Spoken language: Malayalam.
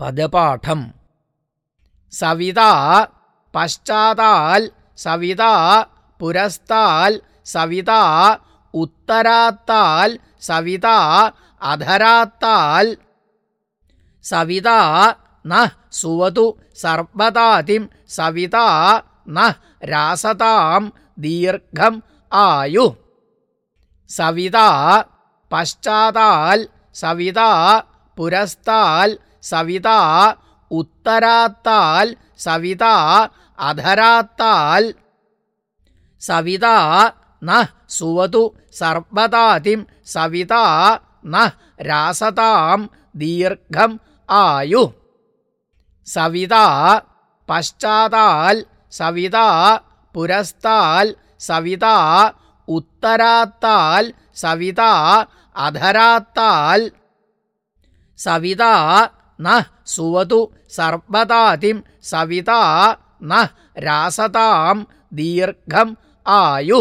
പദപാഠം. സവിത പശ്ചാത്താൽ സവിത പുരസ്താൽ സവിത ഉത്തരാത്താൽ സവിത അധരാത്താൽ സവിത നുവതു സർവതാതിം സവിത ന ദീർഘം ആയു. സവിത പശ്ചാത്താൽ സവിത പുരസ്താൽ സവിത ഉത്തരാത്താൽ സവിത അധരാത്താൽ. സവിത ന സുവതു സർവതാതിം സവിത ന രാസതാം ദീർഘം ആയു. സവിത പശ്ചാത്താൽ സവിത പുരസ്താൽ സവിത ഉത്തരാത്താൽ സവിത അധരാത്താൽ. സവിത ന സുവതു സർവതാതിം സവിത ന രാസതാം ദീർഘം ആയു.